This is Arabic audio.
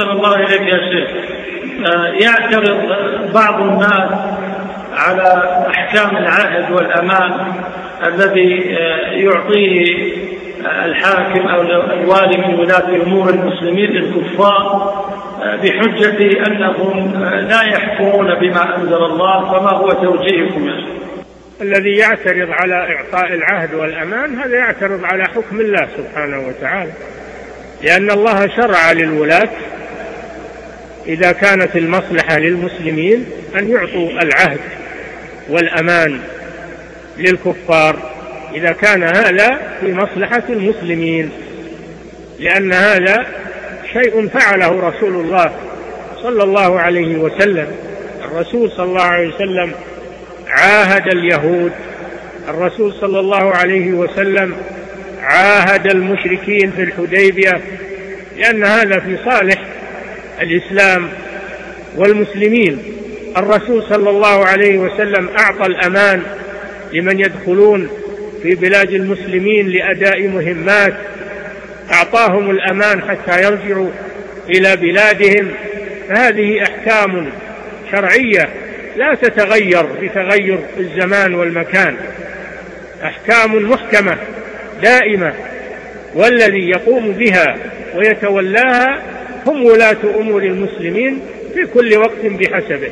أحسن الله إليك يا شيخ. آه، يعترض بعض الناس على أحكام العهد والأمان الذي آه، يعطيه الحاكم أو الوالي من ولاة أمور المسلمين للكفار آه، بحجة أنهم لا يحكمون بما أنزل الله فما هو توجيهكم يا الذي يعترض على إعطاء العهد والأمان هذا يعترض على حكم الله سبحانه وتعالى لأن الله شرع للولاة إذا كانت المصلحة للمسلمين أن يعطوا العهد والأمان للكفار إذا كان هذا في مصلحة المسلمين لأن هذا شيء فعله رسول الله صلى الله عليه وسلم. الرسول صلى الله عليه وسلم عاهد اليهود. الرسول صلى الله عليه وسلم عاهد المشركين في الحديبية لأن هذا في صالح الإسلام والمسلمين. الرسول صلى الله عليه وسلم أعطى الأمان لمن يدخلون في بلاد المسلمين لأداء مهمات. أعطاهم الأمان حتى يرجعوا إلى بلادهم. فهذه أحكام شرعية لا تتغير بتغير الزمان والمكان. أحكام محكمة دائمة والذي يقوم بها ويتولاها هم ولاة أمور المسلمين في كل وقت بحسبه.